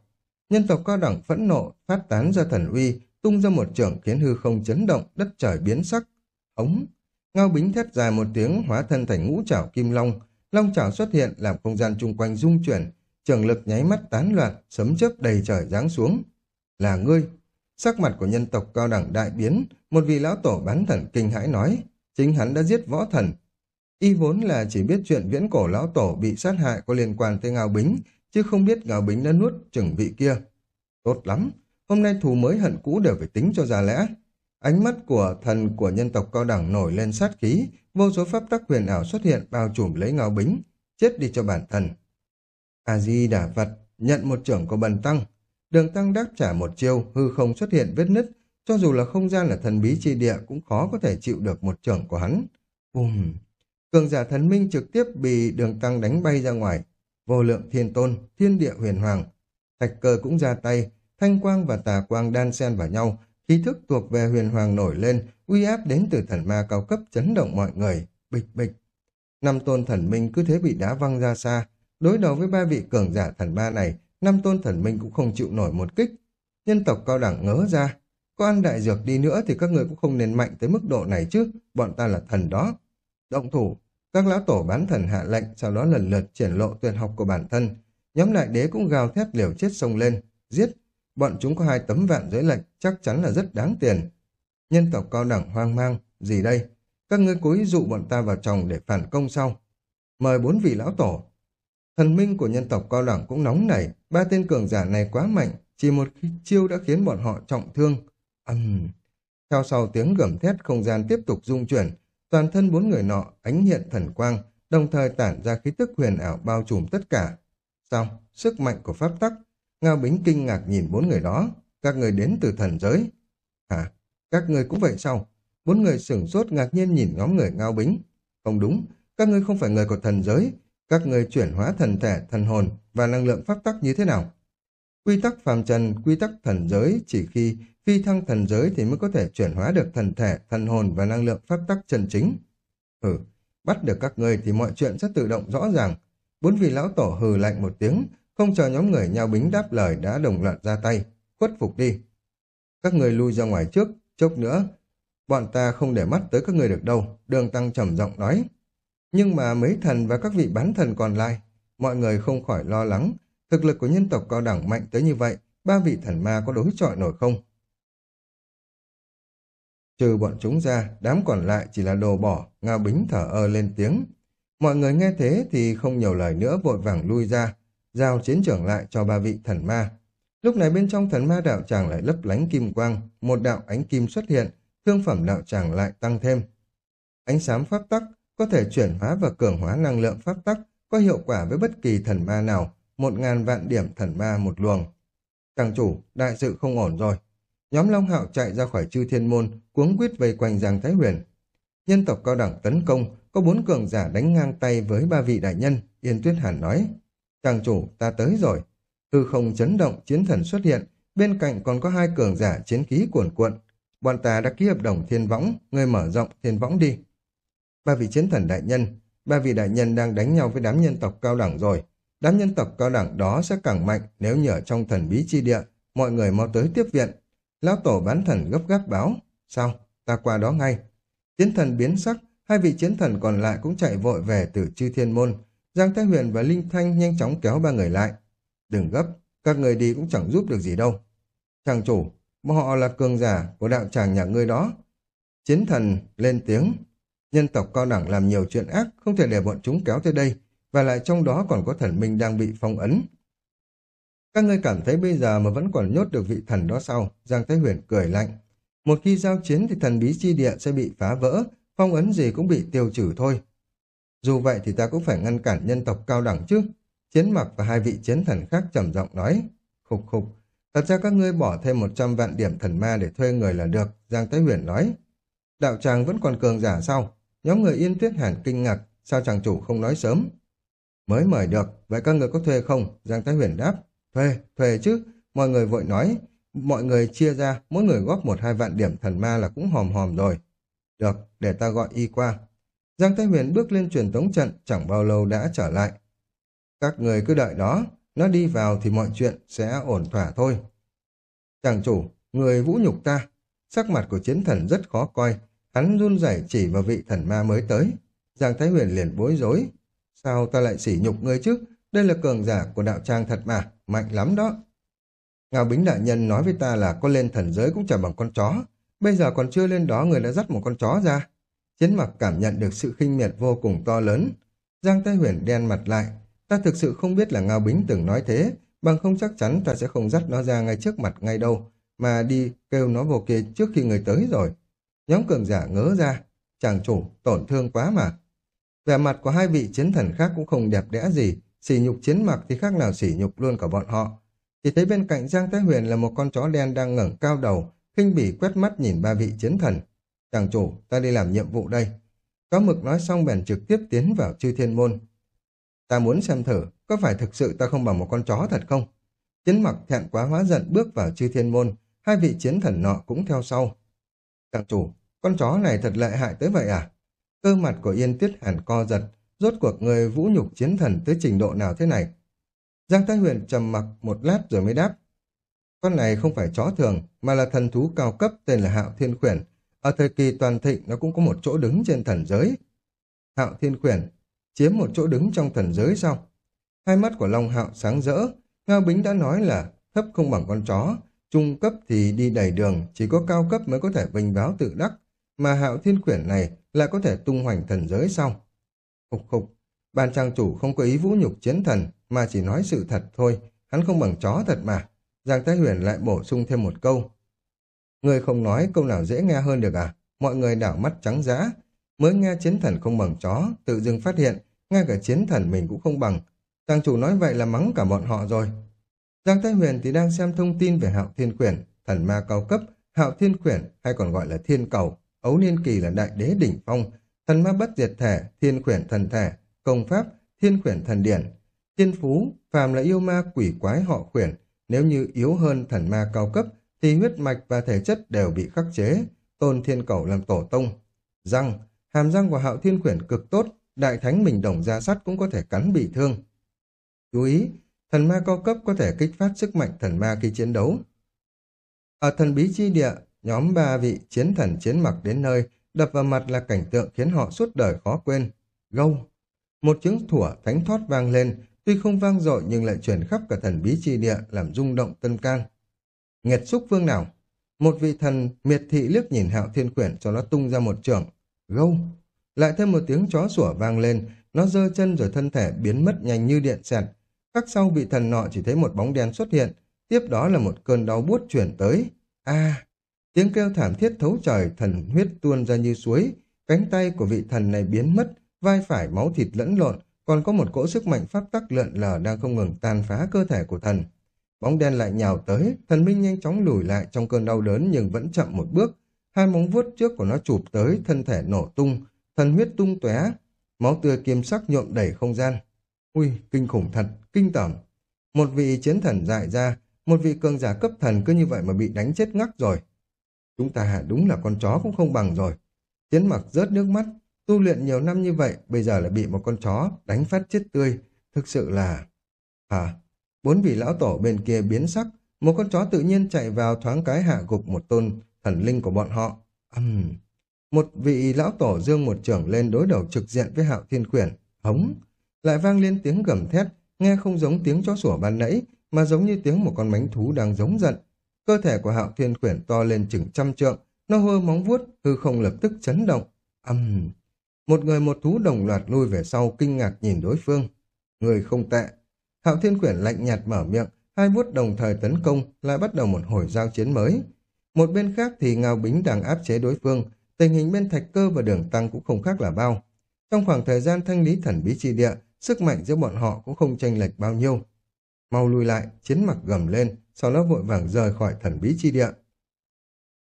Nhân tộc cao đẳng phẫn nộ, phát tán ra thần uy, tung ra một trưởng khiến hư không chấn động, đất trời biến sắc. Ống! Ngao bính thét dài một tiếng hóa thân thành ngũ trảo kim long, long trảo xuất hiện làm không gian chung quanh rung chuyển, trường lực nháy mắt tán loạn, sấm chớp đầy trời giáng xuống. Là ngươi! Sắc mặt của nhân tộc cao đẳng đại biến, một vị lão tổ bán thần kinh hãi nói, chính hắn đã giết võ thần. Y vốn là chỉ biết chuyện viễn cổ lão tổ bị sát hại có liên quan tới Ngao Bính, chứ không biết Ngao Bính đã nuốt chừng vị kia. Tốt lắm, hôm nay thù mới hận cũ đều phải tính cho ra lẽ. Ánh mắt của thần của nhân tộc cao đẳng nổi lên sát khí, vô số pháp tắc huyền ảo xuất hiện bao trùm lấy Ngao Bính, chết đi cho bản thân. A-di đà Phật, nhận một trưởng của bần tăng. Đường tăng đáp trả một chiêu, hư không xuất hiện vết nứt, cho dù là không gian là thần bí chi địa cũng khó có thể chịu được một trưởng của hắn. Bùm! Cường giả thần minh trực tiếp bị đường tăng đánh bay ra ngoài. Vô lượng thiên tôn, thiên địa huyền hoàng. Thạch cơ cũng ra tay, thanh quang và tà quang đan xen vào nhau, khí thức thuộc về huyền hoàng nổi lên, uy áp đến từ thần ma cao cấp chấn động mọi người, bịch bịch. năm tôn thần minh cứ thế bị đá văng ra xa. Đối đầu với ba vị cường giả thần ma này, năm tôn thần minh cũng không chịu nổi một kích. Nhân tộc cao đẳng ngớ ra, có ăn đại dược đi nữa thì các người cũng không nên mạnh tới mức độ này chứ, bọn ta là thần đó. Động thủ, các lão tổ bán thần hạ lệnh, sau đó lần lượt triển lộ tuyệt học của bản thân. Nhóm đại đế cũng gào thét liều chết sông lên, giết. Bọn chúng có hai tấm vạn giới lệnh, chắc chắn là rất đáng tiền. Nhân tộc cao đẳng hoang mang, gì đây? Các ngươi cố ý dụ bọn ta vào chồng để phản công sau. Mời bốn vị lão tổ. Thần minh của nhân tộc cao đẳng cũng nóng nảy, ba tên cường giả này quá mạnh, chỉ một chiêu đã khiến bọn họ trọng thương. Ầm. Uhm. Theo sau tiếng gầm thét không gian tiếp tục rung chuyển, toàn thân bốn người nọ ánh hiện thần quang, đồng thời tản ra khí tức huyền ảo bao trùm tất cả. sau Sức mạnh của pháp tắc. Ngao Bính kinh ngạc nhìn bốn người đó. Các người đến từ thần giới. Hả? Các người cũng vậy sao? Bốn người sửng sốt ngạc nhiên nhìn nhóm người Ngao Bính. Không đúng, các ngươi không phải người của thần giới. Các người chuyển hóa thần thể, thần hồn và năng lượng pháp tắc như thế nào? Quy tắc phàm trần, quy tắc thần giới chỉ khi phi thăng thần giới thì mới có thể chuyển hóa được thần thể, thần hồn và năng lượng pháp tắc chân chính. Ừ, bắt được các ngươi thì mọi chuyện sẽ tự động rõ ràng. Bốn vị lão tổ hừ lạnh một tiếng, không chờ nhóm người nhau bính đáp lời đã đồng loạt ra tay, khuất phục đi. Các người lui ra ngoài trước, chốc nữa, bọn ta không để mắt tới các người được đâu, đường tăng trầm giọng nói. Nhưng mà mấy thần và các vị bán thần còn lại, mọi người không khỏi lo lắng, thực lực của nhân tộc cao đẳng mạnh tới như vậy, ba vị thần ma có đối chọi nổi không? Trừ bọn chúng ra, đám còn lại chỉ là đồ bỏ, Ngao Bính thở ơ lên tiếng. Mọi người nghe thế thì không nhiều lời nữa vội vàng lui ra, giao chiến trường lại cho ba vị thần ma. Lúc này bên trong thần ma đạo tràng lại lấp lánh kim quang, một đạo ánh kim xuất hiện, thương phẩm đạo tràng lại tăng thêm. Ánh sáng pháp tắc có thể chuyển hóa và cường hóa năng lượng pháp tắc, có hiệu quả với bất kỳ thần ma nào, một ngàn vạn điểm thần ma một luồng. Càng chủ, đại sự không ổn rồi. Nhóm Long Hạo chạy ra khỏi chư thiên môn, cuống quyết vây quanh Giang Thái Huyền. Nhân tộc cao đẳng tấn công, có bốn cường giả đánh ngang tay với ba vị đại nhân, Yên Tuyết Hàn nói. Chàng chủ, ta tới rồi. Hư không chấn động, chiến thần xuất hiện, bên cạnh còn có hai cường giả chiến khí cuồn cuộn. Bọn ta đã ký hợp đồng thiên võng, người mở rộng thiên võng đi. Ba vị chiến thần đại nhân, ba vị đại nhân đang đánh nhau với đám nhân tộc cao đẳng rồi. Đám nhân tộc cao đẳng đó sẽ càng mạnh nếu nhờ trong thần bí chi địa, mọi người mau tới tiếp viện. Lão tổ bán thần gấp gáp báo. Sao? Ta qua đó ngay. Chiến thần biến sắc, hai vị chiến thần còn lại cũng chạy vội về từ chư thiên môn. Giang Thái Huyền và Linh Thanh nhanh chóng kéo ba người lại. Đừng gấp, các người đi cũng chẳng giúp được gì đâu. Chàng chủ, họ là cường giả của đạo tràng nhà ngươi đó. Chiến thần lên tiếng. Nhân tộc cao đẳng làm nhiều chuyện ác, không thể để bọn chúng kéo tới đây, và lại trong đó còn có thần minh đang bị phong ấn. Các ngươi cảm thấy bây giờ mà vẫn còn nhốt được vị thần đó sao? Giang Thái Huyền cười lạnh. Một khi giao chiến thì thần bí chi địa sẽ bị phá vỡ, phong ấn gì cũng bị tiêu trừ thôi. Dù vậy thì ta cũng phải ngăn cản nhân tộc cao đẳng chứ. Chiến mặc và hai vị chiến thần khác trầm giọng nói. Khục khục, thật ra các ngươi bỏ thêm 100 vạn điểm thần ma để thuê người là được, Giang Thái Huyền nói. Đạo tràng vẫn còn cường giả sao? Nhóm người yên tuyết hàn kinh ngạc, sao chàng chủ không nói sớm? Mới mời được, vậy các người có thuê không? Giang Thái Huyền đáp. Thuê, thuê chứ. Mọi người vội nói, mọi người chia ra, mỗi người góp một hai vạn điểm thần ma là cũng hòm hòm rồi. Được, để ta gọi y qua. Giang Thái Huyền bước lên truyền tống trận, chẳng bao lâu đã trở lại. Các người cứ đợi đó, nó đi vào thì mọi chuyện sẽ ổn thỏa thôi. Chàng chủ, người vũ nhục ta. Sắc mặt của chiến thần rất khó coi, hắn run rẩy chỉ vào vị thần ma mới tới. Giang Thái Huyền liền bối rối. Sao ta lại sỉ nhục ngươi chứ? Đây là cường giả của đạo trang thật mà, mạnh lắm đó. Ngao Bính Đại Nhân nói với ta là có lên thần giới cũng chẳng bằng con chó. Bây giờ còn chưa lên đó người đã dắt một con chó ra. Chiến mặc cảm nhận được sự khinh miệt vô cùng to lớn. Giang Thái Huyền đen mặt lại. Ta thực sự không biết là Ngao Bính từng nói thế, bằng không chắc chắn ta sẽ không dắt nó ra ngay trước mặt ngay đâu, mà đi kêu nó vô kia trước khi người tới rồi. Nhóm cường giả ngớ ra, chàng chủ, tổn thương quá mà. Vẻ mặt của hai vị chiến thần khác cũng không đẹp đẽ gì, sỉ nhục chiến mặc thì khác nào sỉ nhục luôn cả bọn họ. Chỉ thấy bên cạnh Giang Thái Huyền là một con chó đen đang ngẩng cao đầu, khinh bỉ quét mắt nhìn ba vị chiến thần. Chàng chủ, ta đi làm nhiệm vụ đây. Có mực nói xong bèn trực tiếp tiến vào chư thiên môn. Ta muốn xem thử, có phải thực sự ta không bằng một con chó thật không? Chiến mặc thẹn quá hóa giận bước vào chư thiên môn, hai vị chiến thần nọ cũng theo sau. Chàng chủ, con chó này thật lợi hại tới vậy à? Cơ mặt của Yên Tuyết Hàn co giật, rốt cuộc người vũ nhục chiến thần tới trình độ nào thế này? Giang Thái Huyền trầm mặc một lát rồi mới đáp. Con này không phải chó thường, mà là thần thú cao cấp tên là Hạo Thiên Quyển. Ở thời kỳ toàn thịnh nó cũng có một chỗ đứng trên thần giới. Hạo Thiên Quyển, chiếm một chỗ đứng trong thần giới sao? Hai mắt của Long Hạo sáng rỡ, Ngao Bính đã nói là thấp không bằng con chó, trung cấp thì đi đầy đường, chỉ có cao cấp mới có thể vinh báo tự đắc, mà Hạo Thiên Quyển này lại có thể tung hoành thần giới sao? Khục khục, ban trang chủ không có ý vũ nhục chiến thần, mà chỉ nói sự thật thôi, hắn không bằng chó thật mà. Giang Thái Huyền lại bổ sung thêm một câu. Người không nói câu nào dễ nghe hơn được à? Mọi người đảo mắt trắng giã. Mới nghe chiến thần không bằng chó, tự dưng phát hiện, ngay cả chiến thần mình cũng không bằng. Tăng chủ nói vậy là mắng cả bọn họ rồi. Giang Thái Huyền thì đang xem thông tin về Hạo Thiên Quyển, thần ma cao cấp, Hạo Thiên Quyển hay còn gọi là Thiên Cầu, ấu niên kỳ là đại đế đỉnh phong, thần ma bất diệt thể, Thiên Quyển thần thể, công pháp, Thiên Quyển thần điển, thiên phú, phàm là yêu ma quỷ quái họ quyển, nếu như yếu hơn thần ma cao cấp thì huyết mạch và thể chất đều bị khắc chế, tôn thiên cầu làm tổ tông. Răng, hàm răng của hạo thiên quyển cực tốt, đại thánh mình đồng ra sắt cũng có thể cắn bị thương. Chú ý, thần ma cao cấp có thể kích phát sức mạnh thần ma khi chiến đấu. Ở thần bí chi địa, nhóm ba vị chiến thần chiến mặc đến nơi, đập vào mặt là cảnh tượng khiến họ suốt đời khó quên. Gâu! Một tiếng thủa thánh thoát vang lên, tuy không vang dội nhưng lại chuyển khắp cả thần bí chi địa làm rung động tân can. Nghiệt xúc vương nào? Một vị thần miệt thị liếc nhìn hạo thiên quyển cho nó tung ra một trường. Gâu! Lại thêm một tiếng chó sủa vang lên, nó giơ chân rồi thân thể biến mất nhanh như điện xẹt. Khắc sau vị thần nọ chỉ thấy một bóng đen xuất hiện, tiếp đó là một cơn đau buốt chuyển tới. a Tiếng kêu thảm thiết thấu trời, thần huyết tuôn ra như suối, cánh tay của vị thần này biến mất, vai phải máu thịt lẫn lộn, còn có một cỗ sức mạnh pháp tắc lượn lờ đang không ngừng tàn phá cơ thể của thần. Bóng đen lại nhào tới, thần minh nhanh chóng lùi lại trong cơn đau đớn nhưng vẫn chậm một bước. Hai móng vuốt trước của nó chụp tới, thân thể nổ tung, thần huyết tung tóe, máu tươi kim sắc nhuộm đầy không gian. Ui, kinh khủng thật, kinh tởm. Một vị chiến thần dại ra, một vị cường giả cấp thần cứ như vậy mà bị đánh chết ngắc rồi. Chúng ta đúng là con chó cũng không bằng rồi. Chiến mặc rớt nước mắt, tu luyện nhiều năm như vậy, bây giờ lại bị một con chó đánh phát chết tươi. Thực sự là... Hả? Bốn vị lão tổ bên kia biến sắc, một con chó tự nhiên chạy vào thoáng cái hạ gục một tôn thần linh của bọn họ. Uhm. Một vị lão tổ dương một trưởng lên đối đầu trực diện với hạo thiên quyển, hống. Lại vang lên tiếng gầm thét, nghe không giống tiếng chó sủa ban nãy, mà giống như tiếng một con mánh thú đang giống giận. Cơ thể của hạo thiên quyển to lên chừng trăm trượng, nó hơ móng vuốt, hư không lập tức chấn động. Âm! Uhm. Một người một thú đồng loạt lui về sau kinh ngạc nhìn đối phương. Người không tệ. Hạo thiên quyển lạnh nhạt mở miệng, hai vuốt đồng thời tấn công, lại bắt đầu một hồi giao chiến mới. Một bên khác thì Ngao Bính đang áp chế đối phương, tình hình bên thạch cơ và đường tăng cũng không khác là bao. Trong khoảng thời gian thanh lý thần bí chi địa, sức mạnh giữa bọn họ cũng không tranh lệch bao nhiêu. Mau lùi lại, chiến mặc gầm lên, sau đó vội vàng rời khỏi thần bí chi địa.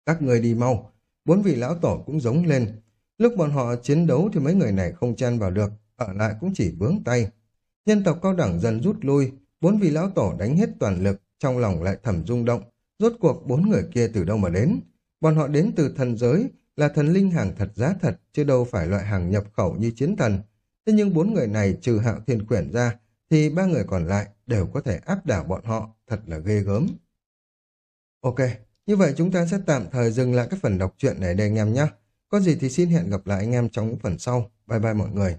Các người đi mau, bốn vị lão tổ cũng giống lên. Lúc bọn họ chiến đấu thì mấy người này không chen vào được, ở lại cũng chỉ vướng tay. Nhân tộc cao đẳng dần rút lui, bốn vị lão tổ đánh hết toàn lực, trong lòng lại thầm rung động. Rốt cuộc bốn người kia từ đâu mà đến? Bọn họ đến từ thần giới, là thần linh hàng thật giá thật, chứ đâu phải loại hàng nhập khẩu như chiến thần. Thế nhưng bốn người này trừ hạo thiên quyển ra, thì ba người còn lại đều có thể áp đảo bọn họ, thật là ghê gớm. Ok, như vậy chúng ta sẽ tạm thời dừng lại cái phần đọc truyện này đây anh em nhé. Có gì thì xin hẹn gặp lại anh em trong những phần sau. Bye bye mọi người.